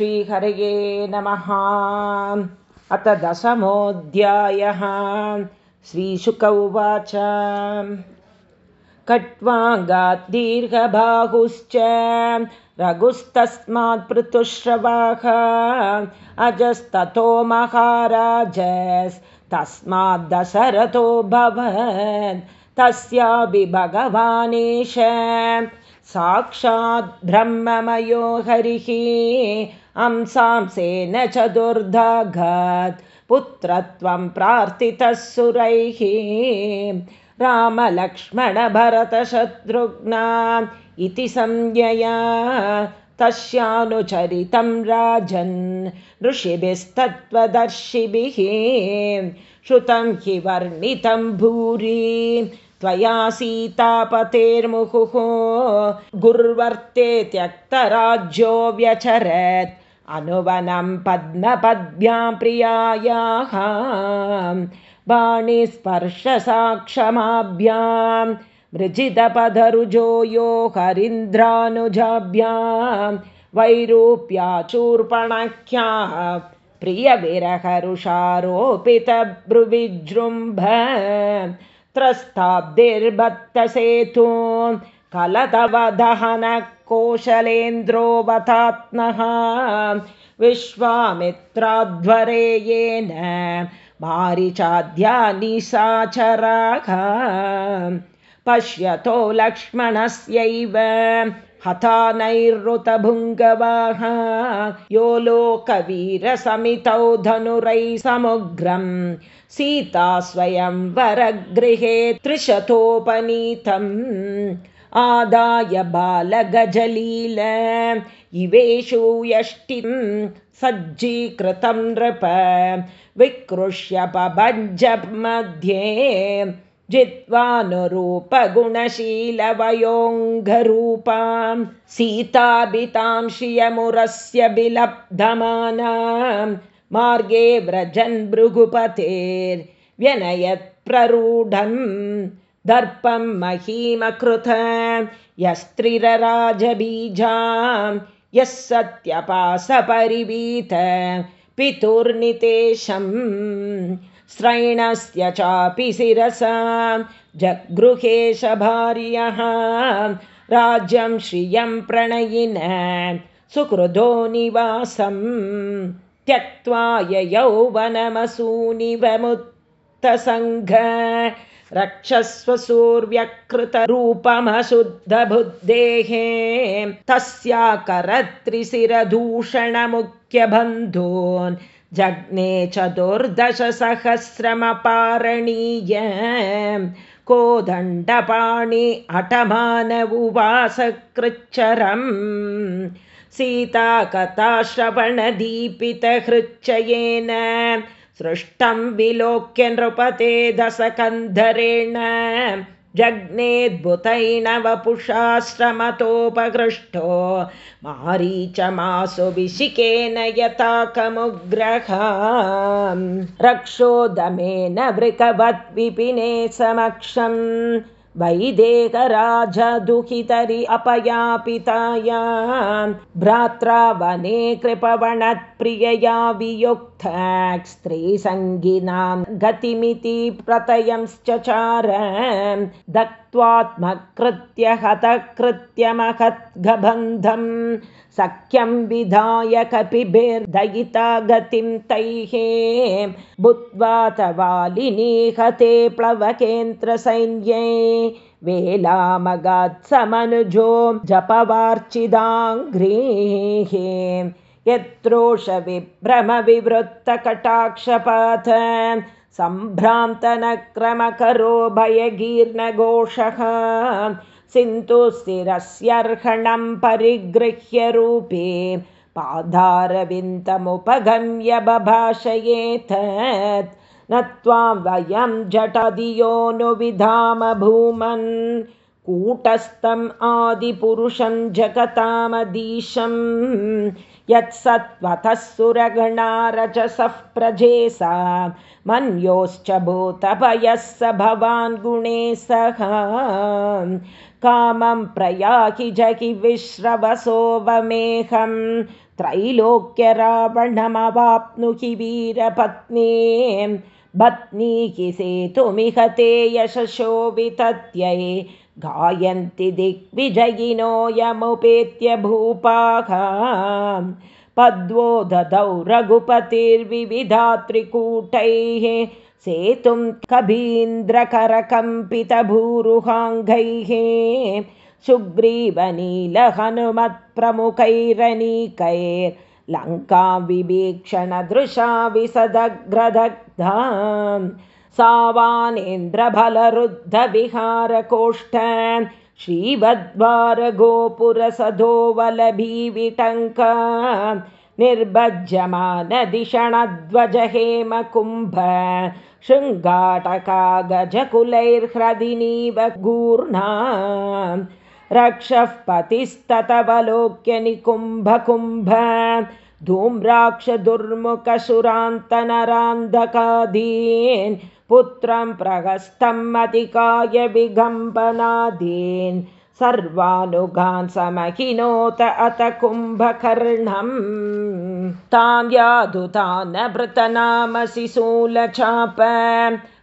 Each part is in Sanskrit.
श्रीहरये नमः। अथ दशमोऽध्यायः। श्रीशुक उवाच। कट्वाङ्गात् दीर्घबाहुश्च रघुस्तस्मात् पृथुश्रवाः अजस्ततो महाराजस्तस्माद् दशरथो भवन् तस्यापि भगवानेश साक्षात् ब्रह्ममयो हरिः हंसांसेन चतुर्धाघात् पुत्रत्वं प्रार्थितः सुरैः रामलक्ष्मणभरतशत्रुघ्ना इति संज्ञया तस्यानुचरितं राजन् ऋषिभिस्तत्त्वदर्शिभिः श्रुतं हि वर्णितं भूरि त्वया सीतापतेर्मुहुः गुर्वर्ते त्यक्तराज्यो व्यचरत्। अनुवनं पद्मपद्भ्यां प्रियायाः। बाणिस्पर्शसाक्षमाभ्यां मृजितपदरुजो यो हरीन्द्रानुजाभ्यां। वैरूप्याचूर्पणख्याः प्रियविरहरुषारोपितभ्रुविजृम्भ त्रस्ताब्धिर्भक्तसेतु कलतवदहनः विश्वामित्राध्वरे येन मारिचाद्यानिशाचराः पश्यतो लक्ष्मणस्यैव हता नैरृतभुङ्गवाः यो लोकवीरसमितौ धनुरै समुग्रं सीता स्वयं वरगृहे त्रिशतोपनीतम्। आदाय बालगजलील इवेषु यष्टिं सज्जीकृतं नृप। विकृष्य पभञ्जमध्ये जित्वानुरूपगुणशीलवयोङ्घरूपां सीताभितां श्रियमुरस्य बिलब्धमानां मार्गे व्रजन् भृगुपतेर्व्यनयत्प्ररूढं दर्पं महीमकृत यस्त्रिरराजबीजां यः सत्यपासपरिवीत पितुर्नितेशं स्त्रैणस्य चापि शिरसा। जगृहेश भार्यः राज्यं श्रियं प्रणयिन। सुहृदो निवासं त्यक्त्वा यौवनमसूनिवमुत्तसङ्घ रक्षस्वसूर्व्यकृतरूपमशुद्धबुद्धेः तस्याकरत्रिशिरदूषणमुख्यबन्धून् जग्ने चतुर्दशसहस्रमपारणीय कोदण्डपाणि अटमान उवासकृच्छरम् सीताकथाश्रवणदीपितहृच्चयेन सृष्टं विलोक्य नृपते दशकन्धरेण जग्नेद्भुतैणवपुषाश्रमतोपकृष्टो मारीचमासु विशिकेन यथाकमुग्रहा रक्षोदमेन वृकवद्विपिने समक्षम् वैदेहराजदुहितरि अपयापिताया भ्रात्रा वने कृपवणत्प्रियया वियुक्त स्त्रीसङ्गिनां गतिमिति प्रतयंश्चचार दत्त्वात्मकृत्य हतकृत्यमहद्गबन्धं सख्यं विधाय कपिभिर्दयिता गतिं तैः बुद्ध्वातवालिनीहते प्लवकेन्द्रसैन्ये वेलामगात्समनुजो जपवार्चिदाङ्घ्रीः यत्रोषविभ्रमविवृत्तकटाक्षपात सम्भ्रान्तनक्रमकरो भयगीर्णघोषः। सिन्धुस्थिरस्यर्हणं परिगृह्य रूपे पादारविन्दमुपगम्य बभाषयेत् न त्वां वयं जटधियोनुविधाम भूमन्। कूटस्थम् आदिपुरुषं जगतामधीशं यत्सत्त्वतः सुरगणारजसः प्रजेसा। मन्योश्च भूतभयः स भवान् गुणे सः कामं प्रयाहि जहि विश्रवसोवमेहं त्रैलोक्यरावणमवाप्नुहि वीरपत्नी भत्नीहि सेतुमिह ते यशशो वितत्यै गायन्ति दिग्विजयिनोऽयमुपेत्य भूपाः पद्वो ददौ रघुपतिर्विविधात्रिकूटैः सेतुं कबीन्द्रकरकम्पितभूरुहाङ्गैः सुग्रीवनीलहनुमत्प्रमुखैरनीकैर्लङ्कां विभीक्षणदृशा विसदग्रदग्धा सावानेन्द्रबलरुद्धविहारकोष्ठ श्रीवद्वारगोपुरसधोवलभीविटङ्क निर्भज्यमानदिषणध्वज हेमकुम्भ शृङ्गाटका गजकुलैर्ह्रदिनीव गूर्णा रक्षः पतिस्ततवलोक्य निकुम्भकुम्भ धूम्राक्षदुर्मुखसुरान्तनरान्धकादीन्। पुत्रं प्रहस्तम् अधिकाय विगम्बनादीन् सर्वानुगान् समहिनोत अत कुम्भकर्णम्। तां यादुतानभृतनामसि शूलचाप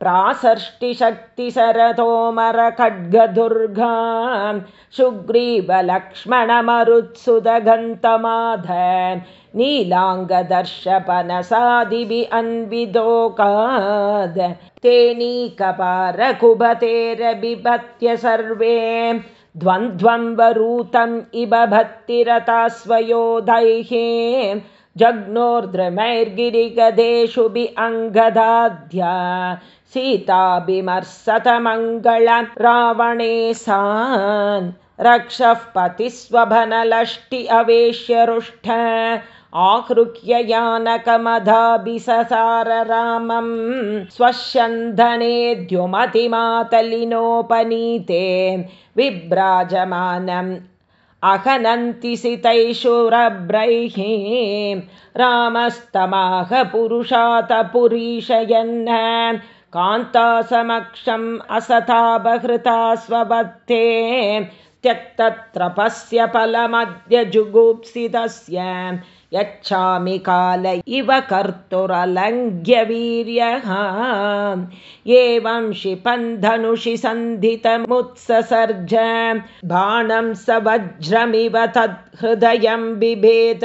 प्रासृष्टिशक्तिशरतोमरखड्गदुर्गा शुग्रीवलक्ष्मणमरुत्सुदगन्तमाध नीलाङ्गदर्शपनसादिभिः अन्विदोकाद तेनीकपारकुभतेरबिभत्य सर्वे द्वन्द्वं वरूतम् इव भक्तिरतास्वयोधैः जग्नोर्द्रमैर्गिरिगदेषु बि अङ्गदाध्या सीताभिमर्सतमङ्गल रावणे सान्। रक्षः पतिस्वभनलष्टि अवेश्यरुष्ठ आहृह्य यानकमधाभिससार रामं स्वशन्धनेद्युमतिमातलिनोपनीते विभ्राजमानम्। अहनन्ति सितैषुरब्रैः रामस्तमाह पुरुषात पुरीशयन् कान्तासमक्षम् असताबहृता स्वबद्धे त्यक्तत्रपस्य फलमद्य जुगुप्सितस्य यच्छामि काल इव कर्तुरलङ्घ्यवीर्यः एवं क्षिपन्धनुषि सन्धितमुत्ससर्ज बाणं स वज्रमिव तद्हृदयं बिभेद।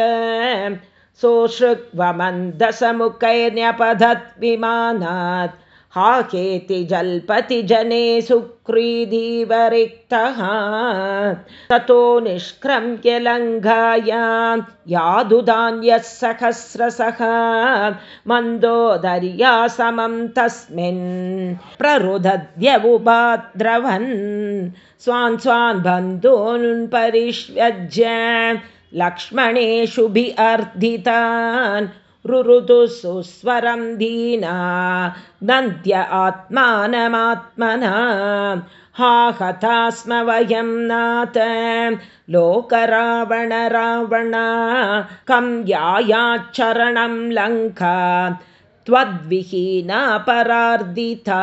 सोऽश्रुक्वमन्दसमुखैर्न्यपधत् विमानात् हाकेति जल्पति जने सुक्रीधीवरिक्तः ततो निष्क्रम्य लङ्घायां यादुधान्यः सहस्रसः मन्दोदर्या समं तस्मिन् प्ररुदद्यवुभाद्रवन् स्वान् स्वान् बन्धून् परिष्यज्य लक्ष्मणेषुभि अर्धितान् रुरुतु सुस्वरं दीना दन्त्य आत्मानमात्मना। हा हता स्म वयं नाथ लोकरावण रावण कं यायाच्चरणं लङ्का त्वद्विहीनापरार्दिता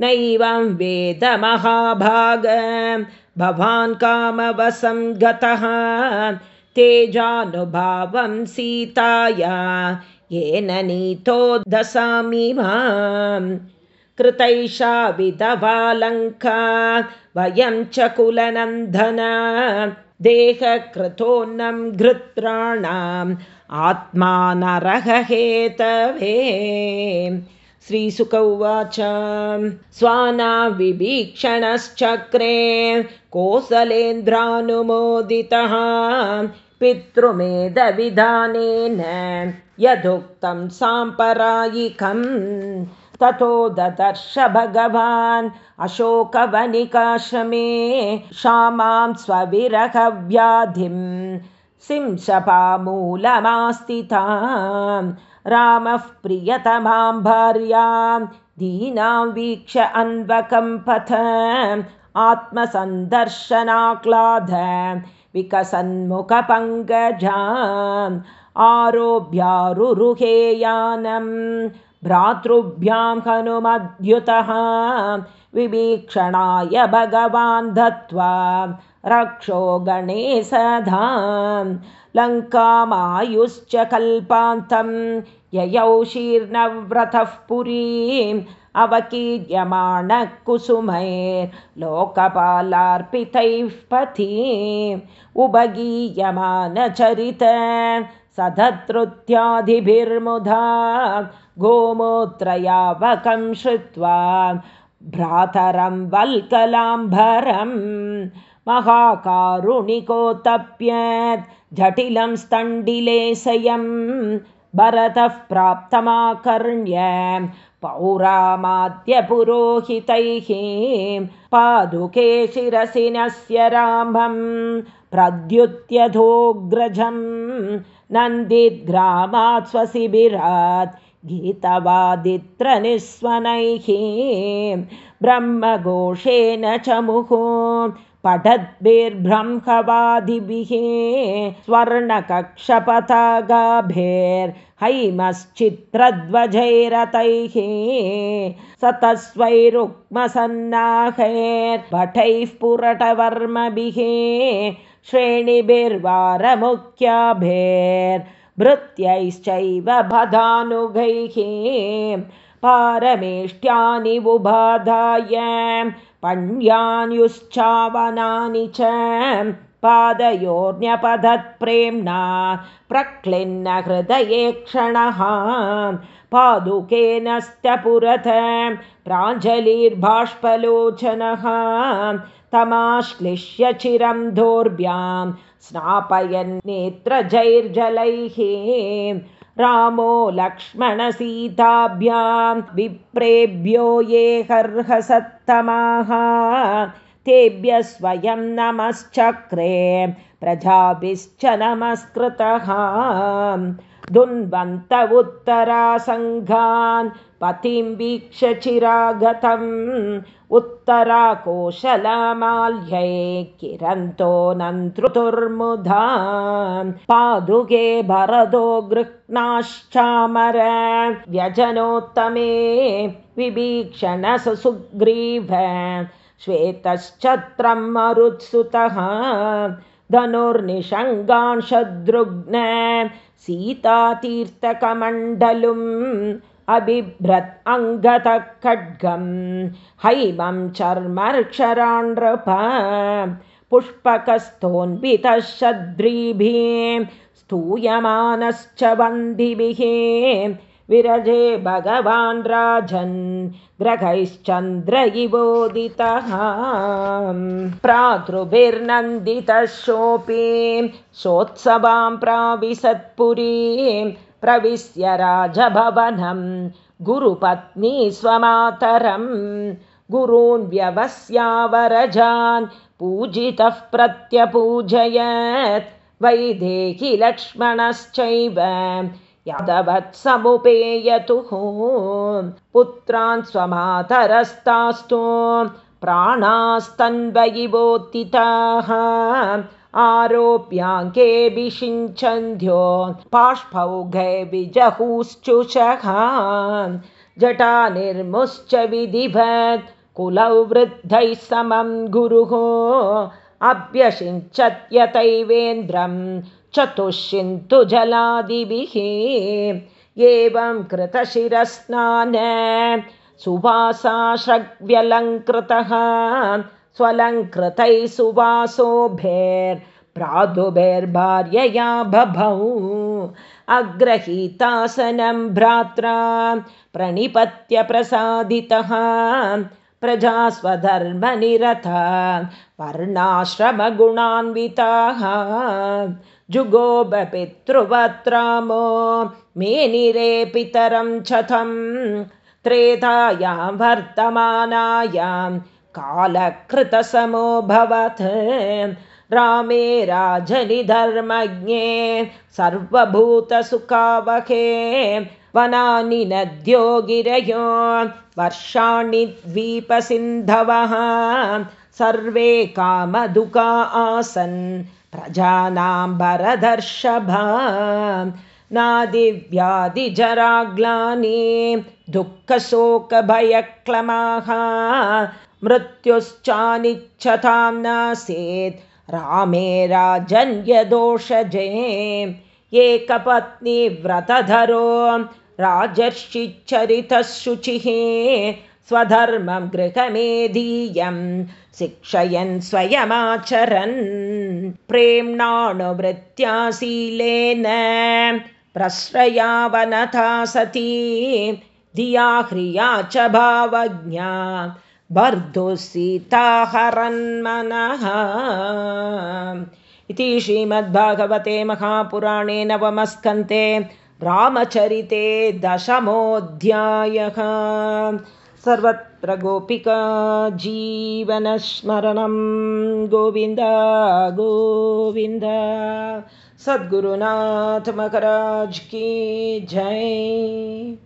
नैवं वेदमहाभाग भवान् कामवसं गतः तेजानुभावं सीताया येन नीतो दशामि मां कृतैषा विधवालङ्का वयं च कुलनन्दना। देहकृतोन्नं घृत्राणाम् आत्मा नरहेतवे श्रीसुक उवाच। स्वानाविभीक्षणश्चक्रे कोसलेन्द्रानुमोदितः पितृमेधविधानेन यदुक्तं साम्परायिकं ततो ददर्श भगवान् अशोकवनिकाश्रमे क्षामां स्वविरहव्याधिं सिंसपामूलमास्तितां रामः प्रियतमां भार्यां दीनां वीक्ष अन्वकम्पथ आत्मसन्दर्शनाक्लाद विकसन्मुखपङ्कजाम् आरोभ्यारुरुहेयानं भ्रातृभ्यां हनुमद्युतः विभीक्षणाय भगवान् दत्त्वा रक्षो गणेशधां लङ्कामायुश्च कल्पान्तं ययौ शीर्णव्रतः पुरीम् अवकीर्यमाणः कुसुमैर्लोकपालार्पितैः पथि उभगीयमानचरित सधतृत्यादिभिर्मुधा गोमूत्रयावकं श्रुत्वा भ्रातरं वल्कलाम्भरं महाकारुणिकोत्तप्यत् जटिलं स्तण्डिलेशयं भरतः प्राप्तमाकर्ण्य पौरामाद्यपुरोहितैः पादुके शिरसिनस्य रामं प्रद्युत्यधोग्रजं नन्दिद्ग्रामात् स्वशिबिरात् गीतवादित्रनिस्वनैः ब्रह्मघोषेण च मुहुः पठद्भिर्ब्रह्मवादिभिः स्वर्णकक्षपथगाभेर्हैमश्चित्रध्वजैरतैः सतस्वैरुक्मसन्नाहैर्भटैः पुरटवर्मभिः श्रेणिभिर्वारमुख्याभेर्भृत्यैश्चैव भदानुगैः पारमेष्ट्यानि बुबाधाय पण्यान्युश्चावनानि च पादयोर्न्यपदत्प्रेम्णा प्रक्लिन्न हृदये क्षणः पादुकेनस्तपुरथ प्राञ्जलिर्बाष्पलोचनः तमाश्लिष्य चिरं दोर्भ्यां स्नापयन्नेत्रजैर्जलैः रामो लक्ष्मणसीताभ्यां विप्रेभ्यो ये हर्हसत्तमाः। तेभ्यः स्वयं नमश्चक्रे प्रजाभिश्च नमस्कृतः दुन्वन्त उत्तरासङ्घान् पतिं वीक्ष्य चिरागतम् उत्तराकोशलमाल्यै किरन्तो नन्तृतुर्मुधा पादुके भरदो गृह्णाश्चामर व्यजनोत्तमे विभीक्षण सुग्रीव श्वेतश्चत्रं मरुत्सुतः धनुर्निषङ्गान् शद्रुघ्न सीतातीर्थकमण्डलुम् अबिभ्रत् अङ्गतः खड्गं हैमं चर्मर्क्षराण्प पुष्पकस्थोन्वितः शद्रीभिः स्तूयमानश्च वन्दिभिः विरजे भगवान् राजन् ग्रहैश्चन्द्र इवोदितः। प्रातृभिर्नन्दितः शोपी सोत्सवां प्राविशत्पुरीं प्रविश्य राजभवनं गुरुपत्नी स्वमातरं गुरून् व्यवस्यावरजान् पूजितः प्रत्यपूजयत्। वैदेहि लक्ष्मणश्चैव यादवत्समुपेयतुः पुत्रान् स्वमातरस्तास्तु प्राणास्तन्वयिवोत्थिताः। आरोप्याङ्केऽभिषिञ्चन्ध्यो बाष्पौघे विजहुश्चुषः। जटानिर्मुश्च विधिवत् कुलौ वृद्धैः समं गुरुः। अभ्यषिञ्चत्यतैवेन्द्रं चतुश्चिन्तु जलादिभिः। एवं कृतशिरस्नान। सुवासाश्रव्यलङ्कृतः। स्वलङ्कृतैः सुवासोभेर्प्रादुभेर्भार्यया बभौ। अग्रहीतासनं भ्रात्रा प्रणिपत्यप्रसादितः। प्रजा स्वधर्मनिरता वर्णाश्रमगुणान्विताः जुगोबपितृवत्रामो मेनिरे पितरं चथं त्रेधायां वर्तमानायां कालकृतसमोऽभवत् रामे राजनिधर्मज्ञे सर्वभूतसुखावहे वनानि नद्यो गिरयो वर्षाणि द्वीपसिन्धवः। सर्वे कामदुका आसन् प्रजानां भरदर्शभा नादिव्याधिजराग्लानि दुःखशोकभयक्लमाः मृत्युश्चानिच्छतां नासीत् रामे राजन्यदोषजे एकपत्नीव्रतधरो राजर्षिचरितः शुचिः स्वधर्मं गृहमेधीयं शिक्षयन् स्वयमाचरन् प्रेम्णानुवृत्त्याशीलेन प्रश्रयावनथा सती धिया ह्रिया च भावज्ञा सीताहरन्मनः इति श्रीमद्भागवते महापुराणे नवमस्कन्ते रामचरिते दशमोऽध्यायः। सर्वत्र गोपिका जीवनस्मरणं। गोविन्द गोविन्द। सद्गुरुनाथमकराज की जय